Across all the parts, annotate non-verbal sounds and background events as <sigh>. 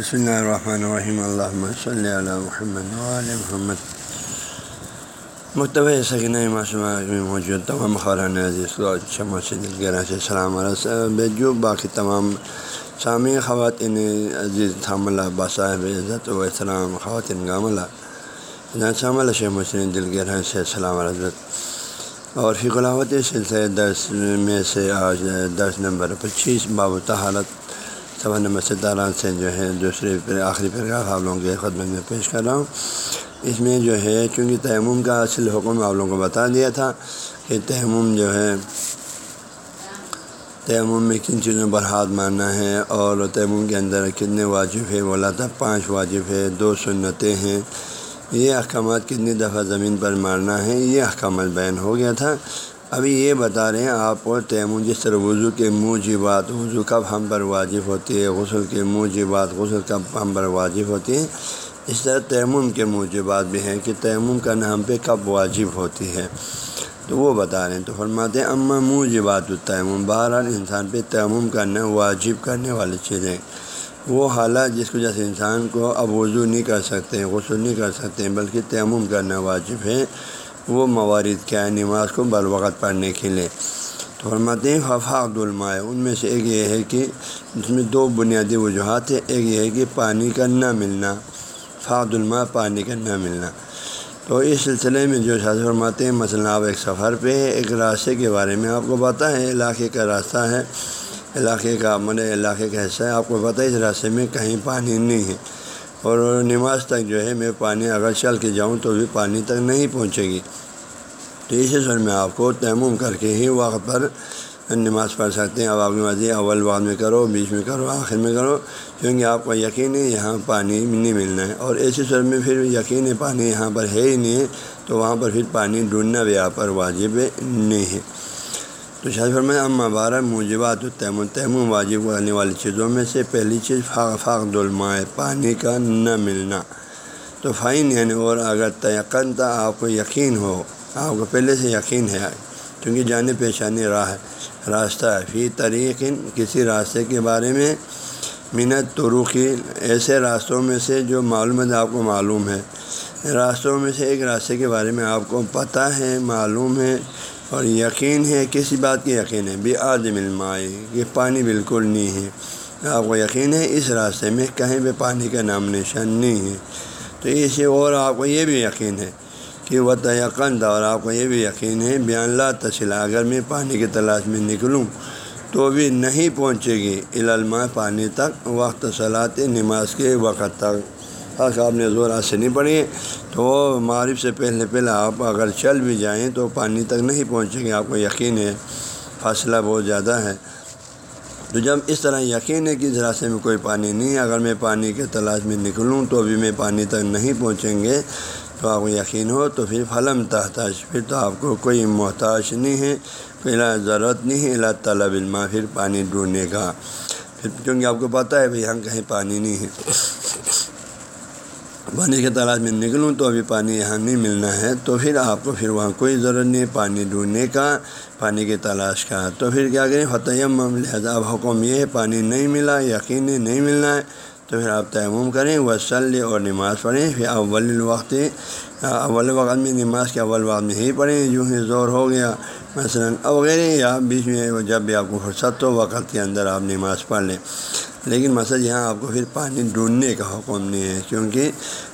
بسم اللہ الرحمن الرحیم اللہ صلی اللہ محمد علیہ محمد مکتبہ سکین معصومہ میں موجود تمام خوران عزیز کو اچھا مسجد گرہ سے سلام علیہ جو باقی تمام سامی خواتین عزیز تھام اللہ باصاحب عزت و السلام خواتین گام اللہ شام اللہ شیخ مسلم دل گرہ سے سلام عزت اور فی غلاوت سلسلے درس میں سے آج درس نمبر پچیس باب تحالت سوا نمبر ستارہ سے جو ہے دوسرے آخری پیراگراف آپ لوگوں کے خدمت میں پیش کر رہا ہوں۔ اس میں جو ہے چونکہ تیمم کا اصل حکم آپ لوگوں کو بتا دیا تھا کہ تیمم جو ہے تیمم میں کن چیزوں پر ہاتھ مارنا ہے اور تیمم کے اندر کتنے واجب ہے بولا تھا پانچ واجب ہے دو سنتیں ہیں۔ یہ احکامات کتنی دفعہ زمین پر مارنا ہے، یہ احکامات بیان ہو گیا تھا۔ ابھی یہ بتا رہے ہیں، آپ کو تیمم جس طرح وضو کے موجبات، وضو کب ہم پر واجب ہوتی ہے، غسل کے موجبات، غسل کب ہم پر واجب ہوتی ہے اس طرح تیمم کے موجبات بھی ہیں کہ تیمم کرنا ہم پہ کب واجب ہوتی ہے۔ تو وہ بتا رہے ہیں، تو فرماتے ہیں اماں موجبات التیمم بہرحال انسان پہ تیمم کرنا واجب کرنے والی چیزیں وہ حالات جس کو جیسے انسان کو اب وضو نہیں کر سکتے، غسل نہیں کر سکتے، بلکہ تیمم کرنا واجب ہے۔ وہ موارد کیا ہے نماز کو بر وقت پڑھنے کے لیے تو فرماتے ہیں حفاظ علماء ان میں سے ایک یہ ہے کہ اس میں دو بنیادی وجوہات ہیں۔ ایک یہ ہے کہ پانی کا نہ ملنا فاق الماء، پانی کا نہ ملنا۔ تو اس سلسلے میں جو شاذ فرماتے ہیں، مثلاً آپ ایک سفر پہ ایک راستے کے بارے میں آپ کو پتہ ہے، علاقے کا راستہ ہے۔ علاقے کا مطلب علاقے کا حصہ ہے، آپ کو پتہ ہے، اس راستے میں کہیں پانی نہیں ہے۔ اور نماز تک جو ہے میں پانی اگر چل کے جاؤں تو بھی پانی تک نہیں پہنچے گی۔ تو اسی سر میں آپ کو تیمم کر کے ہی وقت پر نماز پڑھ سکتے ہیں۔ اب آپ کی مرضی اول بعد میں کرو، بیچ میں کرو، آخر میں کرو، کیونکہ آپ کو یقین ہے یہاں پانی نہیں ملنا ہے۔ اور ایسی سر میں پھر یقین ہے، پانی یہاں پر ہے ہی نہیں ہے، تو وہاں پر پھر پانی ڈھونڈنا بھی آپ پر واجب نہیں ہے۔ تو شاہ فرمائے ام بارہ موجبات تیم تیم واجب کرنے والی چیزوں میں سے پہلی چیز فاق فاق دلمائے پانی کا نہ ملنا۔ تو فائن یعنی اور اگر تیقن تھا، آپ کو یقین ہو، آپ کو پہلے سے یقین ہے، کیونکہ جانے پیشانی راہ راستہ ہے۔ فی طریق کسی راستے کے بارے میں منت تروخی ایسے راستوں میں سے جو معلومات آپ کو معلوم ہے۔ راستوں میں سے ایک راستے کے بارے میں آپ کو پتہ ہے، معلوم ہے۔ اور یقین ہے کسی بات کی یقین ہے بھی عادم علمائے کہ پانی بالکل نہیں ہے۔ آپ کو یقین ہے، اس راستے میں کہیں بھی پانی کا نام نشان نہیں ہے۔ تو اسے اور آپ کو یہ بھی یقین ہے کہ وہ تیقن تھا، اور آپ کو یہ بھی یقین ہے بیان لا تسلا اگر میں پانی کی تلاش میں نکلوں تو بھی نہیں پہنچے گی۔ علما پانی تک، وقت صلاحت نماز کے وقت تک۔ خاص آپ نے زور سے نہیں پڑھی تو معرف سے پہلے پہلے آپ اگر چل بھی جائیں تو پانی تک نہیں پہنچیں گے، آپ کو یقین ہے، فاصلہ بہت زیادہ ہے۔ تو جب اس طرح یقین ہے کہ اس راستے میں کوئی پانی نہیں ہے، اگر میں پانی کے تلاش میں نکلوں تو بھی میں پانی تک نہیں پہنچیں گے، تو آپ کو یقین ہو تو پھر فلم تحتاج، پھر تو آپ کو کوئی محتاج نہیں ہے، کوئی ضرورت نہیں ہے اللہ طلب علما پھر پانی ڈھونڈنے کا۔ پھر کیونکہ آپ کو پتہ ہے بھائی یہاں کہیں پانی نہیں ہے پانی کے تلاش میں نکلوں تو ابھی پانی یہاں نہیں ملنا ہے، تو پھر آپ کو، پھر وہاں کوئی ضرورت نہیں پانی ڈھونڈنے کا، پانی کی تلاش کا۔ تو پھر کیا کریں فتیم لہٰذا اب حکم یہ ہے، پانی نہیں ملا یقین نہیں ملنا ہے۔ تو پھر آپ تیمم کریں وسل اور نماز پڑھیں۔ پھر اول الوقت، اول وقت میں نماز کے اول وقت میں ہی پڑھیں یوں ہی زور ہو گیا۔ مثلاً وغیرہ یا بیچ میں جب بھی آپ کو فرصت ہو، وقت کے اندر آپ نماز پڑھ لیں۔ لیکن مسئلہ یہاں آپ کو پھر پانی ڈھونڈنے کا حکم نہیں ہے، کیونکہ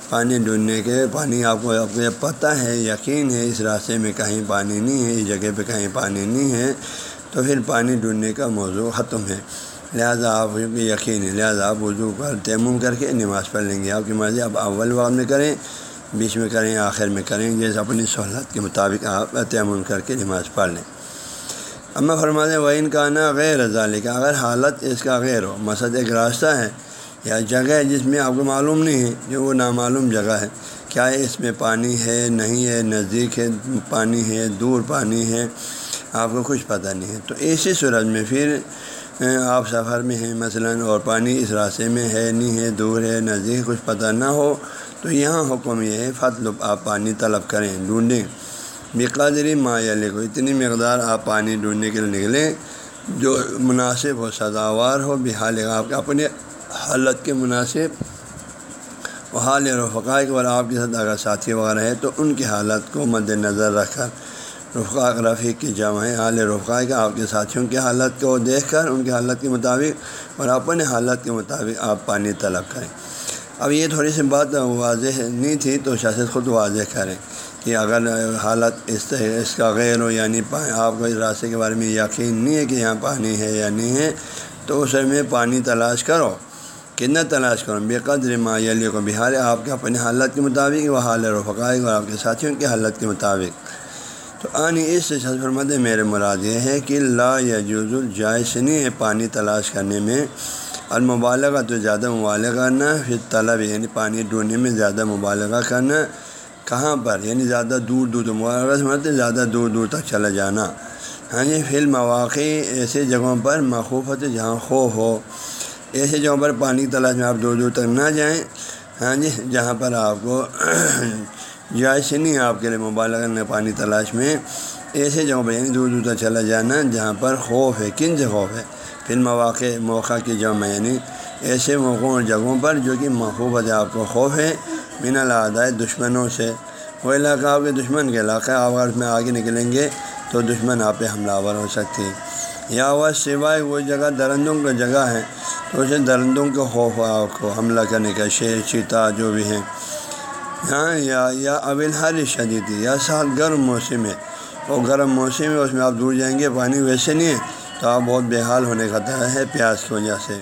پانی ڈھونڈنے کے پانی آپ کو آپ کو پتہ ہے، یقین ہے اس راستے میں کہیں پانی نہیں ہے، اس جگہ پہ کہیں پانی نہیں ہے، تو پھر پانی ڈھونڈنے کا موضوع ختم ہے۔ لہٰذا آپ کیونکہ یقین ہے، لہٰذا آپ وضو پر تیمم کر کے نماز پڑھ لیں گے۔ آپ کی مرضی آپ اول وقت میں کریں، بیچ میں کریں، آخر میں کریں، جیسے اپنی سہولت کے مطابق آپ تیمم کر کے نماز پڑھ لیں۔ اما فرماتے و کا نا غیر رضال کا اگر حالت اس کا غیر ہو مسد ایک راستہ ہے یا جگہ ہے جس میں آپ کو معلوم نہیں ہے، جو وہ نامعلوم جگہ ہے، کیا اس میں پانی ہے، نہیں ہے، نزدیک ہے، پانی ہے، دور پانی ہے، آپ کو کچھ پتہ نہیں ہے۔ تو اسی صورت میں پھر آپ سفر میں ہیں، مثلا، اور پانی اس راستے میں ہے، نہیں ہے، دور ہے، نزدیک کچھ پتہ نہ ہو، تو یہاں حکم یہ ہے فتل آپ پانی طلب کریں، ڈھونڈیں۔ بقادری مایہ کو اتنی مقدار آپ پانی ڈھونڈنے کے لیے نکلیں جو مناسب ہو، سزاوار ہو بحال آپ کے اپنے حالت کے مناسب و حال رفقائے اور آپ کے ساتھ اگر ساتھی وغیرہ ہے تو ان کی حالت کو مد نظر رکھ کر رفقا رفیق کی جمع ہے حال رفقائے کا آپ کے ساتھیوں کی حالت کو دیکھ کر ان کی حالت کے مطابق اور اپنے حالت کے مطابق آپ پانی طلب کریں۔ اب یہ تھوڑی سی بات واضح نہیں تھی تو شاست خود واضح کریں۔ کہ اگر حالت اس اس کا غیر ہو یعنی آپ کو اس راستے کے بارے میں یقین نہیں ہے کہ یہاں پانی ہے یا نہیں ہے، تو اس میں پانی تلاش کرو۔ کتنا تلاش کرو؟ بے قدر مایلی کو بہار آپ کے اپنی حالت کے مطابق وہ حال رفقائے اور آپ کے ساتھیوں کی حالت کے مطابق۔ تو آنی اس سے فرمت میرے مراد یہ ہے کہ لا یا جز الجائز نہیں ہے پانی تلاش کرنے میں۔ المبالغہ تو زیادہ مبالغہ کرنا پھر طلب یعنی پانی ڈھونڈنے میں زیادہ مبالغہ کرنا۔ کہاں پر؟ یعنی زیادہ دور دور مبالغہ سمجھتے زیادہ دور دور تک چلا جانا۔ ہاں جی فی المواقع ایسے جگہوں پر مخوفت جہاں خوف ہو، ایسے جگہوں پر پانی تلاش میں آپ دور دور تک نہ جائیں۔ ہاں جی جہاں پر آپ کو <clears throat> جائز نہیں آپ کے لیے مبالغہ کرنے، پانی تلاش میں۔ ایسے جگہوں پر یعنی دور دور تک چلا جانا جہاں پر خوف ہے، کن سے خوف ہے؟ پھر مواقع موقع کی جمع یعنی ایسے موقعوں اور جگہوں پر جو کہ محبوبت آپ کو خوف ہے۔ بنا لادائے دشمنوں سے۔ وہ علاقہ آپ کے دشمن کے علاقہ آپ اگر اس میں آگے نکلیں گے تو دشمن آپ پہ حملہ آور ہو سکتی ہے یا وہ سوائے وہ جگہ درندوں کا جگہ ہے، تو اسے درندوں کے خوف آپ کو حملہ کرنے کا شیر، چیتا جو بھی ہے ہاں یا یا اول ہر شدید یا سال گرم موسم ہے۔ وہ گرم موسم ہے، اس میں آپ دور جائیں گے، پانی ویسے نہیں ہے، تو آپ بہت بے حال ہونے کا خطرہ ہے، پیاس کی وجہ سے۔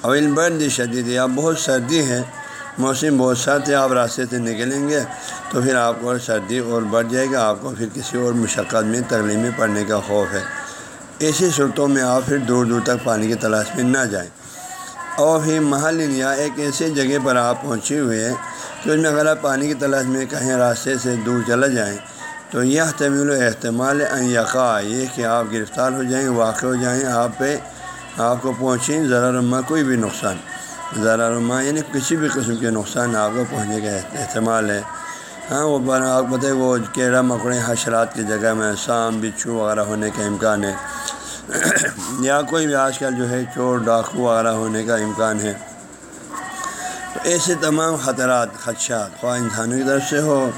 اول برد شدید یا بہت سردی ہے موسم بہت سرد ہے آپ راستے سے نکلیں گے تو پھر آپ کو سردی اور بڑھ جائے گا آپ کو پھر کسی اور مشقت میں تکلیف پڑنے کا خوف ہے۔ ایسی صورتوں میں آپ پھر دور دور تک پانی کی تلاش میں نہ جائیں۔ اور پھر محل یا ایک ایسی جگہ پر آپ پہنچے ہوئے ہیں کہ اس میں اگر آپ پانی کی تلاش میں کہیں راستے سے دور چلا جائیں تو یہ طویل و احتمال یقا یہ کہ آپ گرفتار ہو جائیں، واقع ہو جائیں، آپ پہ آپ کو پہنچیں ذرا رما کوئی بھی نقصان۔ ذرا رما یعنی کسی بھی قسم کے نقصان آپ کو پہنچنے کا احتمال ہے۔ ہاں وہ آپ بتائیں، وہ کیڑا مکڑے حشرات کی جگہ میں سام بچھو وغیرہ ہونے کا امکان ہے۔ <clears throat> یا کوئی بھی آج کل جو ہے چور، ڈاکو وغیرہ ہونے کا امکان ہے۔ تو ایسے تمام خطرات، خدشات خواہ انسانوں کی طرف سے ہو،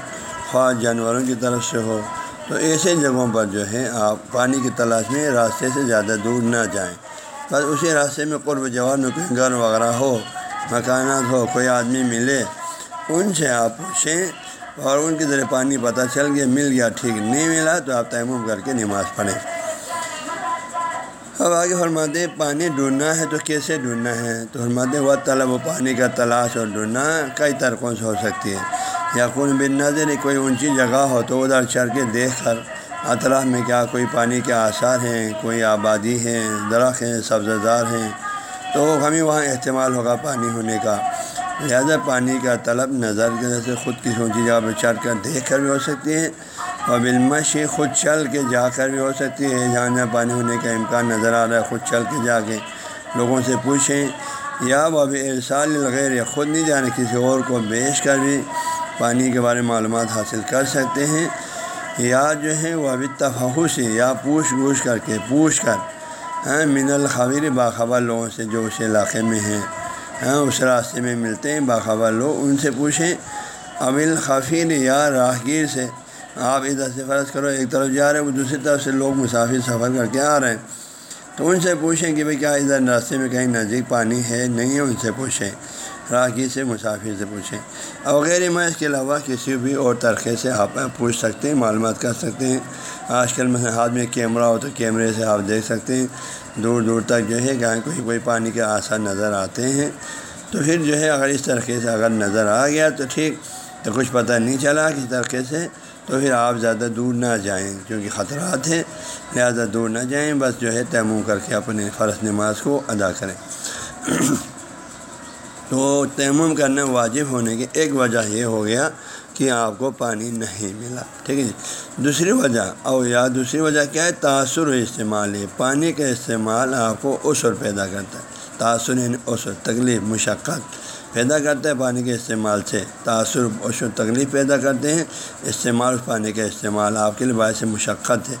خواہ جانوروں کی طرف سے ہو، تو ایسے جگہوں پر جو ہے آپ پانی کی تلاش میں راستے سے زیادہ دور نہ جائیں۔ بس اسی راستے میں قرب جواب میں کوئی گھر وغیرہ ہو، مکانات ہو، کوئی آدمی ملے، ان سے آپ پوچھیں اور ان کے ذریعے پانی پتہ چل گیا، مل گیا، ٹھیک، نہیں ملا تو آپ تیمم کر کے نماز پڑھیں۔ اب آگے فرماتے پانی ڈھونڈنا ہے تو کیسے ڈھونڈنا ہے؟ تو فرماتے وہ طلب و پانی کا تلاش اور ڈھونڈنا کئی طریقوں سے ہو سکتی ہے۔ یا کوئی بن نظر، کوئی اونچی جگہ ہو تو ادھر چڑھ کے دیکھ کر اطراف میں کیا کوئی پانی کے آثار ہیں، کوئی آبادی ہے درخت ہیں سبز دار ہیں، تو ہمیں وہاں استعمال ہوگا پانی ہونے کا۔ لہذا پانی کا طلب نظر کی وجہ سے خود کی اونچی جگہ پہ چڑھ کر دیکھ کر بھی ہو سکتی ہے اور بالمشی خود چل کے جا کر بھی ہو سکتی ہے۔ جہاں جہاں پانی ہونے کا امکان نظر آ رہا ہے، خود چل کے جا کے لوگوں سے پوچھیں۔ یا وہ ابھی ارسال الغیر یا خود نہیں جانے، کسی اور کو بیچ کر بھی پانی کے بارے میں معلومات حاصل کر سکتے ہیں۔ یا جو ہے وہ ابھی تفہوش یا پوچھ گوچھ کر کے پوچھ کر ہاں من الخبیر باخبر لوگوں سے جو اس علاقے میں ہیں ہاں اس راستے میں ملتے ہیں باخبر لوگ، ان سے پوچھیں ابل خفیر یا راہگیر سے آپ ادھر سے فرض کرو، ایک طرف جا رہے ہیں، وہ دوسری طرف سے لوگ مسافر سفر کر کے آ رہے ہیں۔ تو ان سے پوچھیں کہ بھائی کیا ادھر راستے میں کہیں نزدیک پانی ہے؟ نہیں ہے، ان سے پوچھیں۔ راہگیر سے مسافر سے پوچھیں۔ اور غیر میں اس کے علاوہ کسی بھی اور طریقے سے آپ پوچھ سکتے ہیں، معلومات کر سکتے ہیں۔ آج کل میں ہاتھ میں کیمرہ ہو تو کیمرے سے آپ دیکھ سکتے ہیں۔ دور دور تک جو ہے کہیں کوئی کوئی پانی کے آثار نظر آتے ہیں۔ تو پھر جو ہے اگر اس طریقے سے اگر نظر آ گیا تو ٹھیک، تو کچھ پتہ نہیں چلا کس طریقے سے۔ تو پھر آپ زیادہ دور نہ جائیں کیونکہ خطرات ہیں۔ لہٰذا دور نہ جائیں، بس جو ہے تیمم کر کے اپنے فرض نماز کو ادا کریں۔ تو تیمم کرنا واجب ہونے کی ایک وجہ یہ ہو گیا کہ آپ کو پانی نہیں ملا، ٹھیک ہے جی؟ دوسری وجہ اور یا دوسری وجہ کیا ہے؟ تاثر و استعمال ہے۔ پانی کا استعمال آپ کو عسر پیدا کرتا ہے۔ تاثر یعنی عسر، تکلیف، مشقت پیدا کرتا ہے پانی کے استعمال سے۔ تاثر عشر تکلیف پیدا کرتے ہیں۔ استعمال اس پانی کا استعمال آپ کے لیے باعث مشقت ہے۔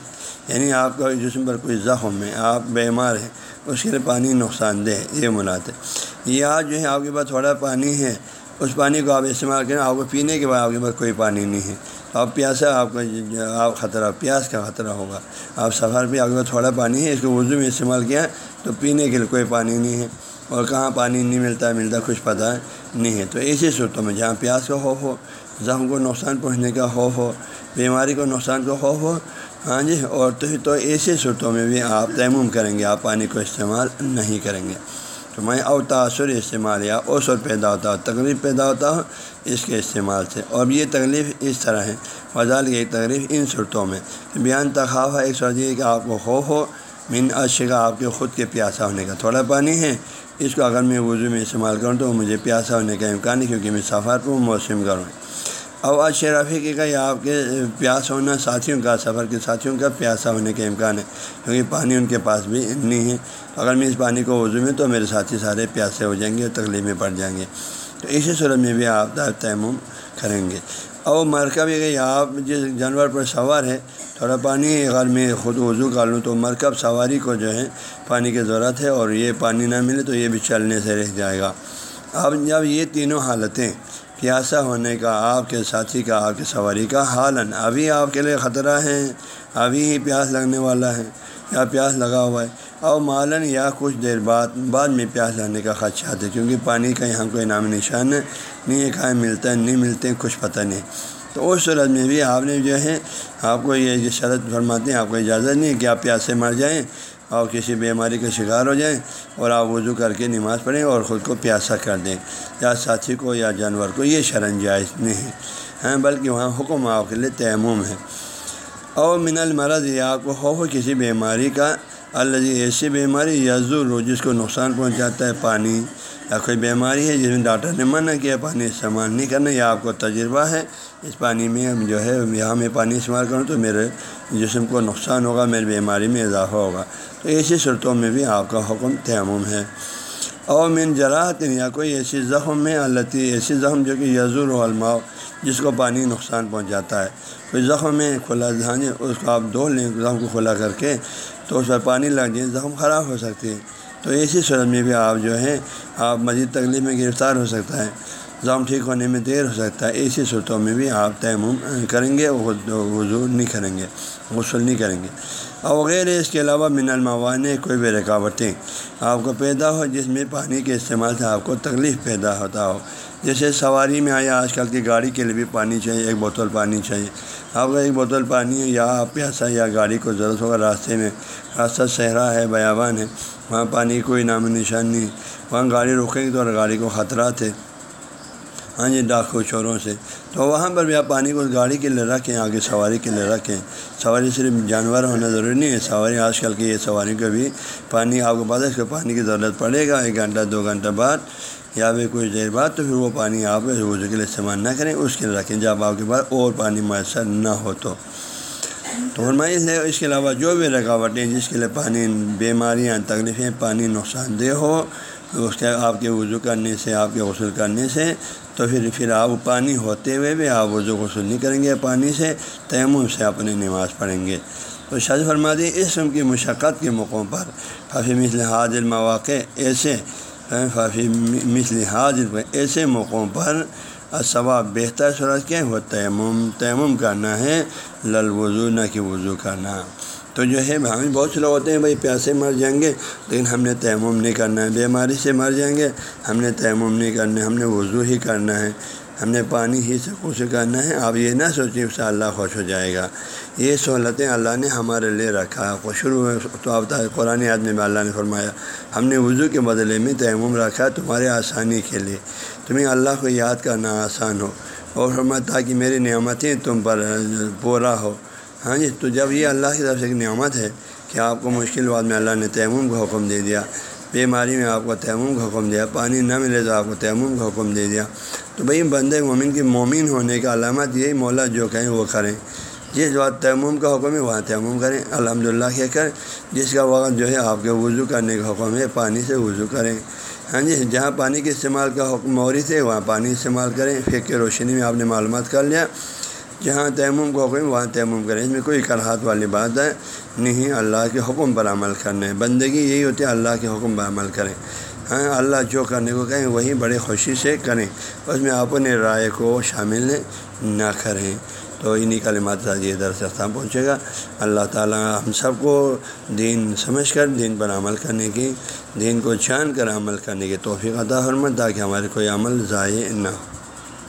یعنی آپ کا جسم پر کوئی زخم ہے، آپ بیمار ہیں۔ اس کے لیے پانی نقصان دہ ہے یہ مراد ہے۔ یا جو ہے آپ کے پاس تھوڑا پانی ہے، اس پانی کو آپ استعمال کریں، آپ کو پینے کے بعد آپ کے پاس کوئی پانی نہیں ہے۔ آپ پیاسا، آپ کا آپ خطرہ، پیاس کا خطرہ ہوگا۔ آپ سفر پہ آپ کے پاس تھوڑا پانی ہے، اس کو وضو میں استعمال کیا تو پینے کے لیے کوئی پانی نہیں ہے۔ اور کہاں پانی نہیں ملتا ملتا کچھ پتہ نہیں ہے۔ تو ایسی صورتوں میں جہاں پیاس کا خوف ہو زخم کو نقصان پہنچنے کا خوف ہو، بیماری کو نقصان کا خوف ہو ہاں جی اور تو تو ایسی صورتوں میں بھی آپ تیمم کریں گے، آپ پانی کو استعمال نہیں کریں گے۔ تو میں او تاثر استعمال یا اوسر پیدا ہوتا ہو تکلیف پیدا ہوتا ہو اس کے استعمال سے۔ اور یہ تکلیف اس طرح ہے، فضال کی ایک تکلیف ان صورتوں میں۔ بیان تخاف ہے ایک سوچ یہ کہ آپ کو خوف ہو، من اشگا آپ کے خود کے پیاسا ہونے کا تھوڑا پانی ہے۔ اس کو اگر میں وضو میں استعمال کروں تو مجھے پیاسا ہونے کا امکان ہے کیونکہ میں سفر پر موسم کروں اب اشرفی کا یا آپ کے پیاس ہونا، ساتھیوں کا سفر کے ساتھیوں کا پیاسا ہونے کا امکان ہے، کیونکہ پانی ان کے پاس بھی نہیں ہے۔ اگر میں اس پانی کو وضو میں تو میرے ساتھی سارے پیاسے ہو جائیں گے اور تکلیف میں پڑ جائیں گے۔ تو اسی صورت میں بھی آپ تیمم کریں گے۔ اور مرکب یہ کہ آپ جس جانور پر سوار ہے تھوڑا پانی اگر میں خود وضو کر لوں تو مرکب سواری کو جو ہے پانی کی ضرورت ہے اور یہ پانی نہ ملے تو یہ بھی چلنے سے رہ جائے گا۔ اب جب یہ تینوں حالتیں پیاسا ہونے کا، آپ کے ساتھی کا، آپ کی سواری کا حالن ابھی آپ کے لیے خطرہ ہے، ابھی ہی پیاس لگنے والا ہے یا پیاس لگا ہوا ہے۔ اور مالن یا کچھ دیر بعد بعد میں پیاس لگنے کا خدشات ہے، کیونکہ پانی کا یہاں کوئی نام نشان ہے، نہیں کہاں ملتا ہے، نہیں ملتے کچھ پتہ نہیں۔ تو اس صورت میں بھی آپ نے جو ہے، آپ کو یہ شرط فرماتے ہیں، آپ کو اجازت نہیں ہے کہ آپ پیاس سے مر جائیں۔ اور کسی بیماری کا شکار ہو جائیں اور آپ وضو کر کے نماز پڑھیں اور خود کو پیاسا کر دیں، یا ساتھی کو یا جانور کو، یہ شرن جائز نہیں ہے۔ ہاں، بلکہ وہاں حکم آپ کے لیے تیموم ہے۔ اور من المرض، یا آپ کو خوف کسی بیماری کا اللہ ایسی بیماری یا ضرور جس کو نقصان پہنچاتا ہے، پانی۔ یا کوئی بیماری ہے جس میں ڈاکٹر نے منع کیا پانی استعمال نہیں کرنا یا آپ کو تجربہ ہے۔ اس پانی میں جو ہے، یہاں میں پانی استعمال کروں تو میرے جسم کو نقصان ہوگا، میری بیماری میں اضافہ ہوگا۔ تو ایسی صورتوں میں بھی آپ کا حکم تیمم ہے۔ اور من جراحت یا کوئی ایسی زخم میں اللہ ایسی زخم جو کہ یزور و علماء جس کو پانی نقصان پہنچاتا ہے۔ کوئی زخم میں کھلا دھانے اس کو آپ دھو لیں، زخم کو کھلا کر کے تو اس پر پانی لگ جائے، زخم خراب ہو سکتی ہے۔ تو ایسی صورت میں بھی آپ جو ہے آپ مزید تکلیف میں گرفتار ہو سکتا ہے زام ٹھیک ہونے میں دیر ہو سکتا ہے ایسی صورتوں میں بھی آپ تیمم کریں گے وضو نہیں کریں گے، غسل نہیں کریں گے۔ اور وغیرہ اس کے علاوہ من الموانے کوئی بھی رکاوٹیں آپ کو پیدا ہو، جس میں پانی کے استعمال سے آپ کو تکلیف پیدا ہوتا ہو۔ جیسے سواری میں آیا آج کل کی گاڑی کے لیے بھی پانی چاہیے، ایک بوتل پانی چاہیے۔ آپ کو ایک بوتل پانی یا آپ پیاسا یا گاڑی کو ضرورت ہوگا راستے میں۔ راستہ صحرا ہے، بیابان ہے، وہاں پانی کوئی نام و نشان نہیں۔ وہاں گاڑی روکیں گے تو گاڑی کو خطرات ہے ہاں جی ڈاکو چوروں سے۔ تو وہاں پر بھی آپ پانی کو گاڑی کے لیے رکھیں، آگے سواری کے لیے رکھیں۔ سواری صرف جانور ہونا ضروری نہیں ہے، سواری آج کل کی یہ سواری کو بھی پانی، آپ کو پتہ ہے اس کو پانی کی ضرورت پڑے گا، ایک گھنٹہ، دو گھنٹہ بعد یا پھر کچھ دیر بعد تو پھر وہ پانی آپ وضو کے لیے استعمال نہ کریں، اس کے لیے رکھیں۔ جب آپ کے پاس اور پانی میسر نہ ہو تو۔ فرمائی ہے، اس کے علاوہ جو بھی رکاوٹیں جس کے لیے پانی بیماریاں، تکلیفیں، پانی نقصان دہ ہو، اس کے آپ کے وضو کرنے سے، آپ کے غسل کرنے سے تو پھر پھر آپ پانی ہوتے ہوئے بھی آپ وضو غسل نہیں کریں گے، پانی سے تیمم سے اپنی نماز پڑھیں گے۔ تو شاذ جی فرما دی اسم کی مشقت کے موقعوں پر کافی مثل حاضر مواقع ایسے ہاں، کافی مثل حاضر ایسے موقعوں پر ثواب بہتر صورت کیا وہ تیمم تیمم کرنا ہے لل وضو نہ کہ وضو کرنا۔ تو جو ہے، ہمیں بہت سے لوگ ہوتے ہیں، بھائی پیاسے مر جائیں گے، لیکن ہم نے تیمم نہیں کرنا ہے، بیماری سے مر جائیں گے، ہم نے تیمم نہیں کرنا ہے، ہم نے وضو ہی کرنا ہے، ہم نے پانی ہی سے کچھ کرنا ہے۔ آپ یہ نہ سوچیں، اس سے اللہ خوش ہو جائے گا۔ یہ سہولتیں اللہ نے ہمارے لیے رکھا۔ شروع تو اب قرآن آدمی میں اللہ نے فرمایا، ہم نے وضو کے بدلے میں تیمم رکھا تمہارے آسانی کے لیے۔ تمہیں اللہ کو یاد کرنا آسان ہو۔ اور فرمایا تاکہ میری نعمتیں تم پر پورا ہو۔ ہاں جی تو جب یہ اللہ کی طرف سے ایک نعمت ہے کہ آپ کو مشکل بعد میں اللہ نے تیمم کا حکم دے دیا، بیماری میں آپ کو تیمم کا حکم دیا، پانی نہ ملے تو آپ کو تیمم کا حکم دے دیا۔ تو بھائی، بندے، مومن کی مومن ہونے کا علامت یہی مولا جو کہیں وہ کریں۔ جس بات تیمم کا حکم ہے، وہاں تیمم کریں۔ الحمد للہ کہہ کر، جس کا وقت جو ہے آپ کے وضو کرنے کا حکم ہے، پانی سے وضو کریں۔ ہاں جی جہاں پانی کے استعمال کا حکم موری تھے وہاں پانی استعمال کریں۔ پھر کے روشنی میں آپ نے معلومات کر لیا۔ جہاں تیمم کو حکم وہاں تیمم کریں۔ اس میں کوئی کرہات والی بات ہے نہیں، اللہ کے حکم پر عمل کرنے بندگی یہی ہوتی ہے، اللہ کے حکم پر عمل کریں۔ ہاں اللہ جو کرنے کو کہیں، وہی بڑی خوشی سے کریں۔ اس میں اپنے رائے کو شامل نہ کریں۔ تو انہیں کلمات یہ در سے پہنچے گا۔ اللہ تعالیٰ ہم سب کو دین سمجھ کر، دین پر عمل کرنے کی، دین کو چھان کر عمل کرنے کی توفیق عطا حرمت تاکہ ہمارے کوئی عمل ضائع نہ ہو۔